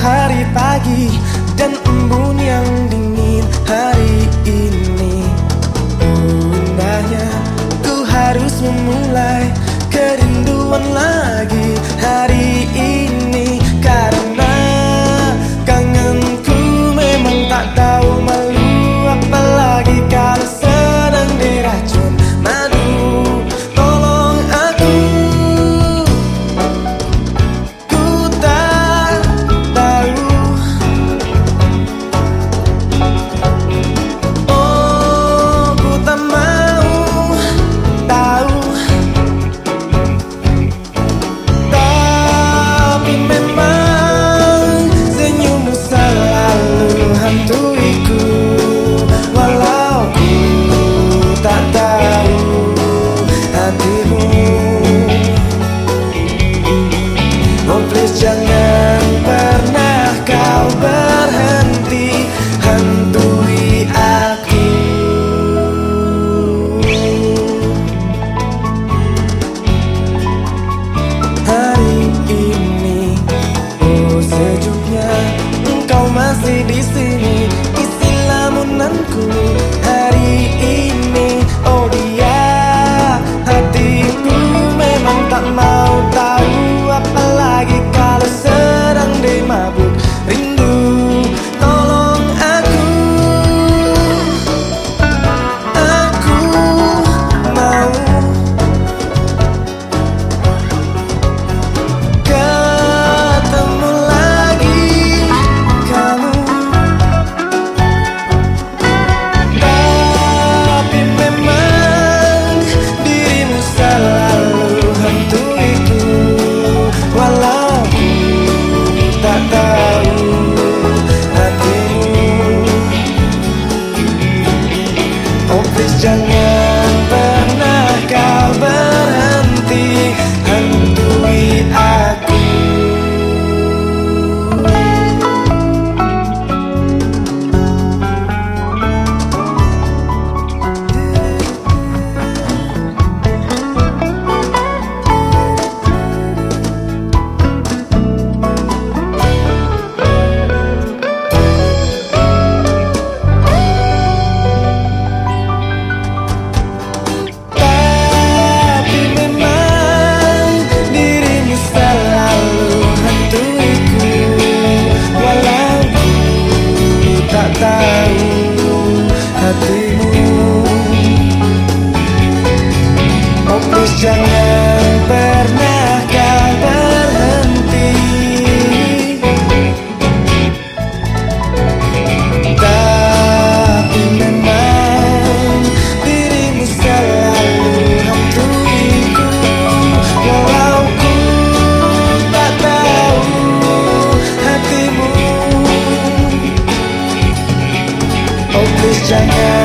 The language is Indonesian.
Hari pagi dan embun yang dingin hari ini. Indahnya ku harus memulai kerinduan lagi hari Oh please jangan Please jangan pernah kau berhenti. Tapi memang dirimu selalu hantuiku. Walau ku tak tahu hatimu. Oh please jangan